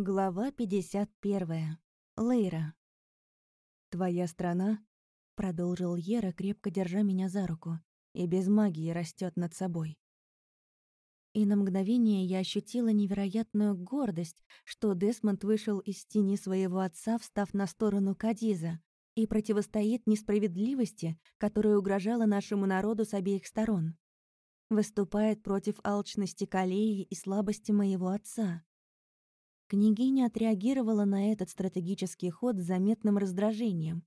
Глава 51. Лейра. «Твоя страна», — продолжил Ера, крепко держа меня за руку, «и без магии растет над собой». И на мгновение я ощутила невероятную гордость, что Десмонд вышел из тени своего отца, встав на сторону Кадиза, и противостоит несправедливости, которая угрожала нашему народу с обеих сторон. Выступает против алчности Калеи и слабости моего отца Княгиня отреагировала на этот стратегический ход с заметным раздражением.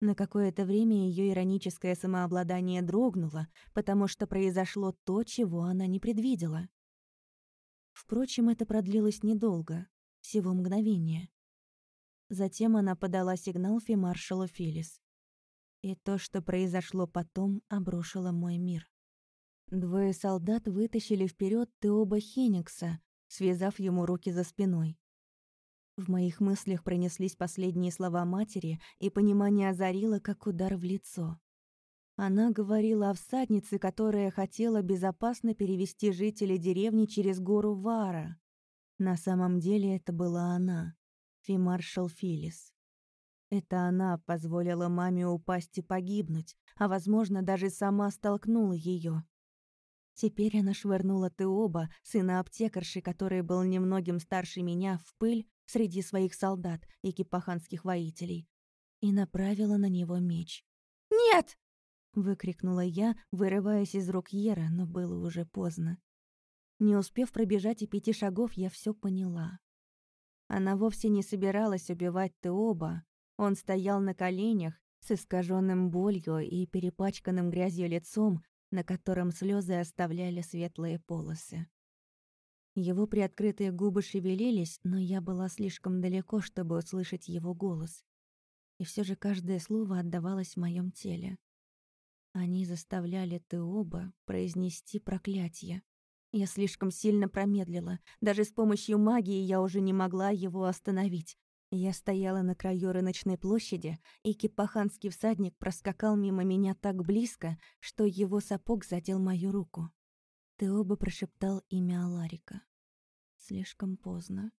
На какое-то время ее ироническое самообладание дрогнуло, потому что произошло то, чего она не предвидела. Впрочем, это продлилось недолго, всего мгновение. Затем она подала сигнал фимаршалу Филис. И то, что произошло потом, обрушило мой мир. Двое солдат вытащили вперед Теоба Хеникса, связав ему руки за спиной. В моих мыслях пронеслись последние слова матери, и понимание озарило, как удар в лицо. Она говорила о всаднице, которая хотела безопасно перевести жителей деревни через гору Вара. На самом деле это была она, фимаршал Филис. Это она позволила маме упасть и погибнуть, а, возможно, даже сама столкнула ее. Теперь она швырнула Теоба, сына аптекарши, который был немногим старше меня, в пыль среди своих солдат и кипаханских воителей, и направила на него меч. «Нет!» — выкрикнула я, вырываясь из рук Ера, но было уже поздно. Не успев пробежать и пяти шагов, я все поняла. Она вовсе не собиралась убивать Теоба. Он стоял на коленях, с искаженным болью и перепачканным грязью лицом, на котором слезы оставляли светлые полосы. Его приоткрытые губы шевелились, но я была слишком далеко, чтобы услышать его голос. И все же каждое слово отдавалось в моем теле. Они заставляли Теоба произнести проклятие. Я слишком сильно промедлила. Даже с помощью магии я уже не могла его остановить. Я стояла на краю рыночной площади, и кипаханский всадник проскакал мимо меня так близко, что его сапог задел мою руку. Теоба прошептал имя Аларика. Слишком поздно.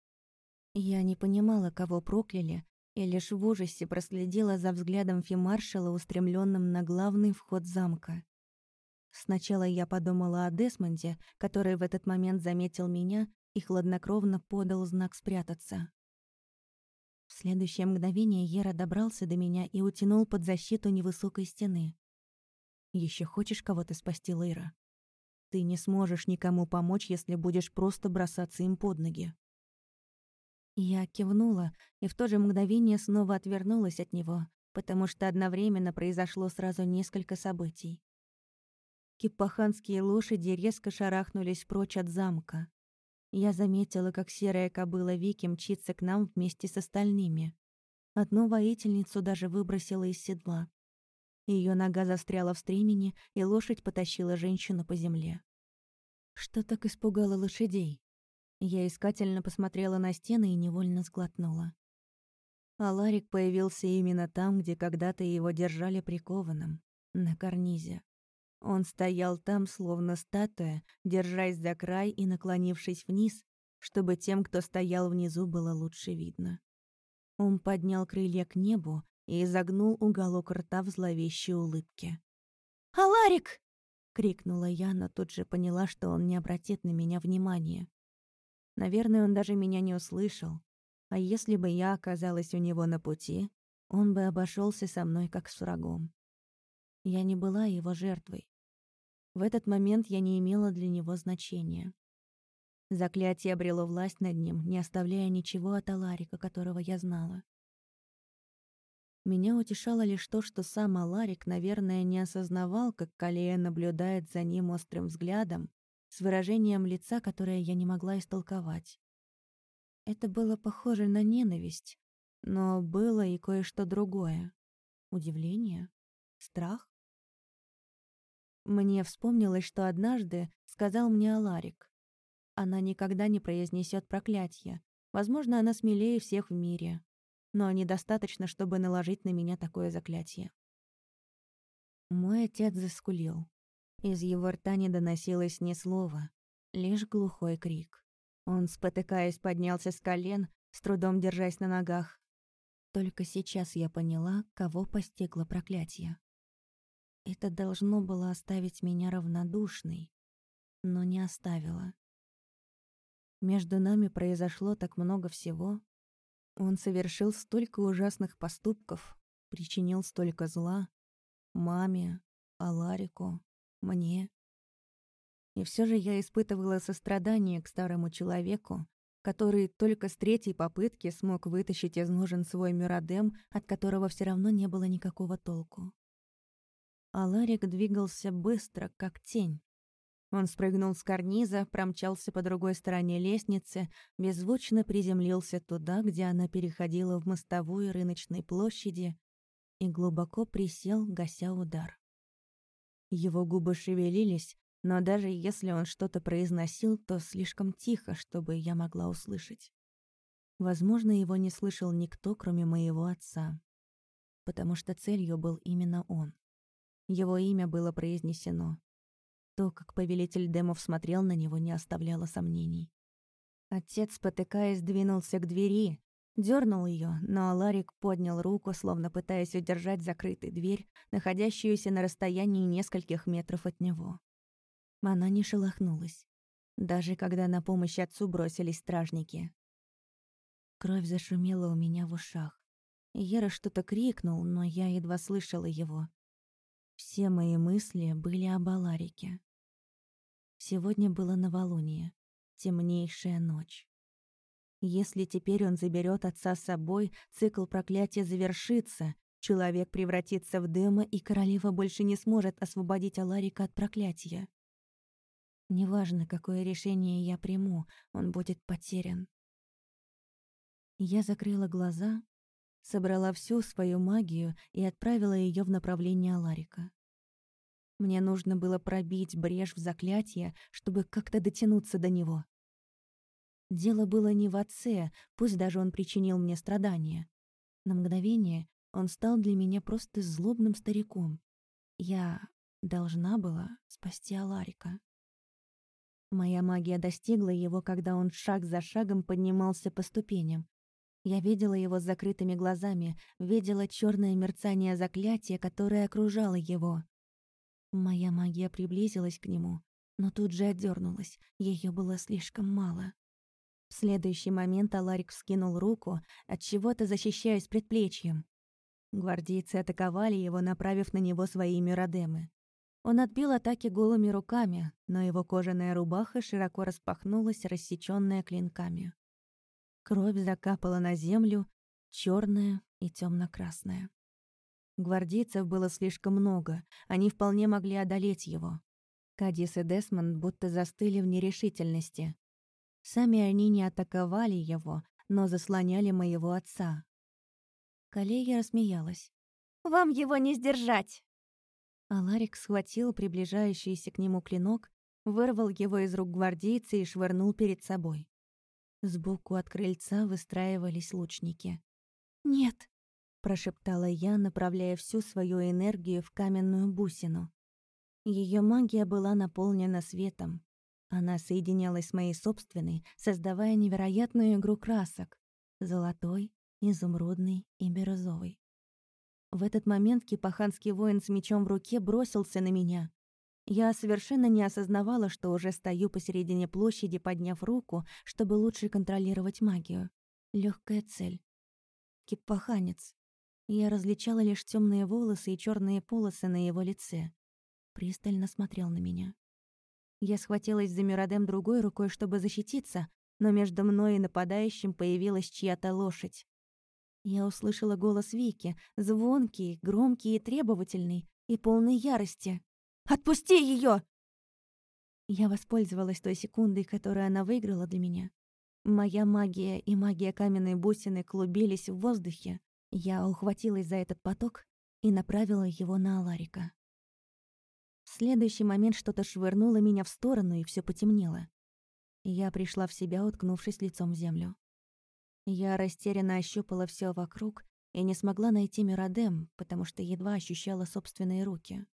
Я не понимала, кого прокляли, и лишь в ужасе проследила за взглядом фимаршала, устремленным на главный вход замка. Сначала я подумала о Десмонде, который в этот момент заметил меня и хладнокровно подал знак спрятаться. Следующее мгновение Ера добрался до меня и утянул под защиту невысокой стены. Еще хочешь кого-то спасти, Лейра? Ты не сможешь никому помочь, если будешь просто бросаться им под ноги». Я кивнула и в то же мгновение снова отвернулась от него, потому что одновременно произошло сразу несколько событий. Кипаханские лошади резко шарахнулись прочь от замка. Я заметила, как серая кобыла Вики мчится к нам вместе с остальными. Одну воительницу даже выбросила из седла. Ее нога застряла в стремени, и лошадь потащила женщину по земле. Что так испугало лошадей? Я искательно посмотрела на стены и невольно сглотнула. А Ларик появился именно там, где когда-то его держали прикованным, на карнизе. Он стоял там, словно статуя, держась за край и наклонившись вниз, чтобы тем, кто стоял внизу, было лучше видно. Он поднял крылья к небу и изогнул уголок рта в зловещей улыбке. «Аларик!» — крикнула я, но тут же поняла, что он не обратит на меня внимания. Наверное, он даже меня не услышал. А если бы я оказалась у него на пути, он бы обошелся со мной как с врагом. Я не была его жертвой. В этот момент я не имела для него значения. Заклятие обрело власть над ним, не оставляя ничего от Аларика, которого я знала. Меня утешало лишь то, что сам Аларик, наверное, не осознавал, как Калея наблюдает за ним острым взглядом, с выражением лица, которое я не могла истолковать. Это было похоже на ненависть, но было и кое-что другое. Удивление? Страх? Мне вспомнилось, что однажды сказал мне Аларик. Она никогда не произнесет проклятие. Возможно, она смелее всех в мире. Но недостаточно, чтобы наложить на меня такое заклятие. Мой отец заскулил. Из его рта не доносилось ни слова, лишь глухой крик. Он, спотыкаясь, поднялся с колен, с трудом держась на ногах. Только сейчас я поняла, кого постигло проклятие. Это должно было оставить меня равнодушной, но не оставило. Между нами произошло так много всего. Он совершил столько ужасных поступков, причинил столько зла. Маме, Аларику, мне. И все же я испытывала сострадание к старому человеку, который только с третьей попытки смог вытащить из ножен свой миродем, от которого все равно не было никакого толку. Аларик двигался быстро, как тень. Он спрыгнул с карниза, промчался по другой стороне лестницы, беззвучно приземлился туда, где она переходила в мостовую рыночной площади, и глубоко присел, гася удар. Его губы шевелились, но даже если он что-то произносил, то слишком тихо, чтобы я могла услышать. Возможно, его не слышал никто, кроме моего отца, потому что целью был именно он. Его имя было произнесено. То, как повелитель демов смотрел на него, не оставляло сомнений. Отец, спотыкаясь, двинулся к двери, дернул ее, но Аларик поднял руку, словно пытаясь удержать закрытой дверь, находящуюся на расстоянии нескольких метров от него. Она не шелохнулась, даже когда на помощь отцу бросились стражники. Кровь зашумела у меня в ушах. Ера что-то крикнул, но я едва слышала его. Все мои мысли были об Аларике. Сегодня было новолуние, темнейшая ночь. Если теперь он заберет отца с собой, цикл проклятия завершится, человек превратится в дыма, и королева больше не сможет освободить Аларика от проклятия. Неважно, какое решение я приму, он будет потерян. Я закрыла глаза, собрала всю свою магию и отправила ее в направлении Аларика. Мне нужно было пробить брешь в заклятие, чтобы как-то дотянуться до него. Дело было не в отце, пусть даже он причинил мне страдания. На мгновение он стал для меня просто злобным стариком. Я должна была спасти Аларика. Моя магия достигла его, когда он шаг за шагом поднимался по ступеням. Я видела его с закрытыми глазами, видела черное мерцание заклятия, которое окружало его. Моя магия приблизилась к нему, но тут же отдернулась, ее было слишком мало. В следующий момент Аларик вскинул руку, от чего-то защищаясь предплечьем. Гвардейцы атаковали его, направив на него свои миродемы. Он отбил атаки голыми руками, но его кожаная рубаха широко распахнулась, рассечённая клинками. Кровь закапала на землю, черная и темно красная Гвардейцев было слишком много, они вполне могли одолеть его. Кадис и Десмонд будто застыли в нерешительности. Сами они не атаковали его, но заслоняли моего отца. Калея рассмеялась. «Вам его не сдержать!» Аларик схватил приближающийся к нему клинок, вырвал его из рук гвардейца и швырнул перед собой. Сбоку от крыльца выстраивались лучники. «Нет», — прошептала я, направляя всю свою энергию в каменную бусину. Ее магия была наполнена светом. Она соединялась с моей собственной, создавая невероятную игру красок — золотой, изумрудный и бирюзовый. В этот момент кипаханский воин с мечом в руке бросился на меня. Я совершенно не осознавала, что уже стою посередине площади, подняв руку, чтобы лучше контролировать магию. Легкая цель. Кипаханец. Я различала лишь темные волосы и черные полосы на его лице. Пристально смотрел на меня. Я схватилась за Миродем другой рукой, чтобы защититься, но между мной и нападающим появилась чья-то лошадь. Я услышала голос Вики, звонкий, громкий и требовательный, и полный ярости. «Отпусти ее! Я воспользовалась той секундой, которую она выиграла для меня. Моя магия и магия каменной бусины клубились в воздухе. Я ухватилась за этот поток и направила его на Аларика. В следующий момент что-то швырнуло меня в сторону, и все потемнело. Я пришла в себя, уткнувшись лицом в землю. Я растерянно ощупала все вокруг и не смогла найти Миродем, потому что едва ощущала собственные руки.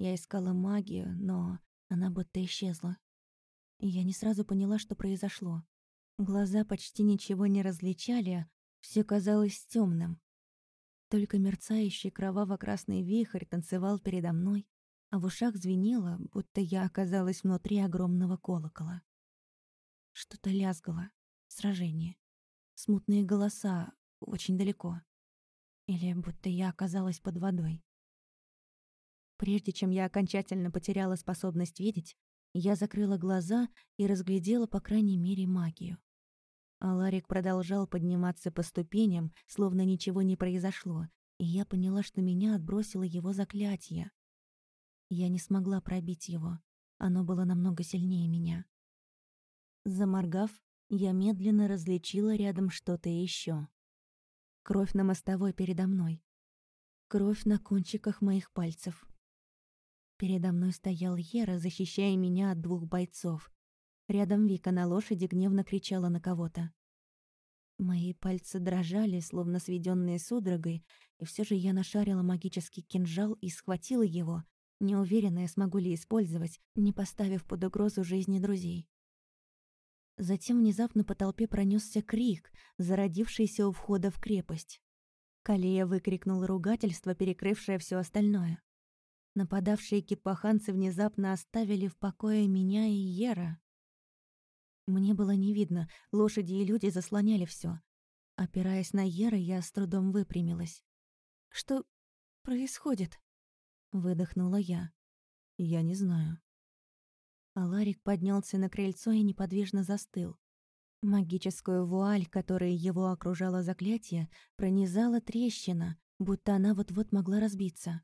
Я искала магию, но она будто исчезла. я не сразу поняла, что произошло. Глаза почти ничего не различали, все казалось темным. Только мерцающий кроваво-красный вихрь танцевал передо мной, а в ушах звенело, будто я оказалась внутри огромного колокола. Что-то лязгало. Сражение. Смутные голоса очень далеко. Или будто я оказалась под водой. Прежде чем я окончательно потеряла способность видеть, я закрыла глаза и разглядела, по крайней мере, магию. А Ларик продолжал подниматься по ступеням, словно ничего не произошло, и я поняла, что меня отбросило его заклятие. Я не смогла пробить его. Оно было намного сильнее меня. Заморгав, я медленно различила рядом что-то еще. Кровь на мостовой передо мной. Кровь на кончиках моих пальцев. Передо мной стоял Ера, защищая меня от двух бойцов. Рядом Вика на лошади гневно кричала на кого-то. Мои пальцы дрожали, словно сведенные судорогой, и все же я нашарила магический кинжал и схватила его, неуверенная, смогу ли использовать, не поставив под угрозу жизни друзей. Затем внезапно по толпе пронесся крик, зародившийся у входа в крепость. Калия выкрикнул ругательство, перекрывшее все остальное. Нападавшие кипаханцы внезапно оставили в покое меня и Ера. Мне было не видно, лошади и люди заслоняли все. Опираясь на Ера, я с трудом выпрямилась. «Что происходит?» — выдохнула я. «Я не знаю». Аларик поднялся на крыльцо и неподвижно застыл. Магическую вуаль, которой его окружало заклятие, пронизала трещина, будто она вот-вот могла разбиться.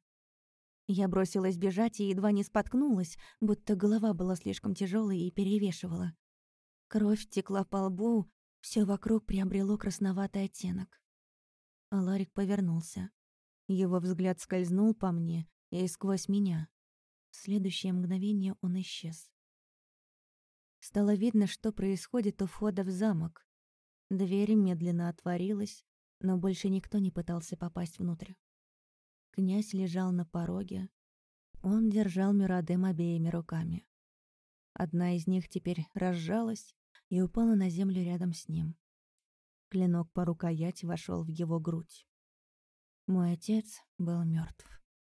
Я бросилась бежать и едва не споткнулась, будто голова была слишком тяжелой и перевешивала. Кровь текла по лбу, все вокруг приобрело красноватый оттенок. Аларик повернулся. Его взгляд скользнул по мне, и сквозь меня. В следующее мгновение он исчез. Стало видно, что происходит у входа в замок. Дверь медленно отворилась, но больше никто не пытался попасть внутрь. Князь лежал на пороге. Он держал Мюрадем обеими руками. Одна из них теперь разжалась и упала на землю рядом с ним. Клинок по рукояти вошел в его грудь. Мой отец был мертв.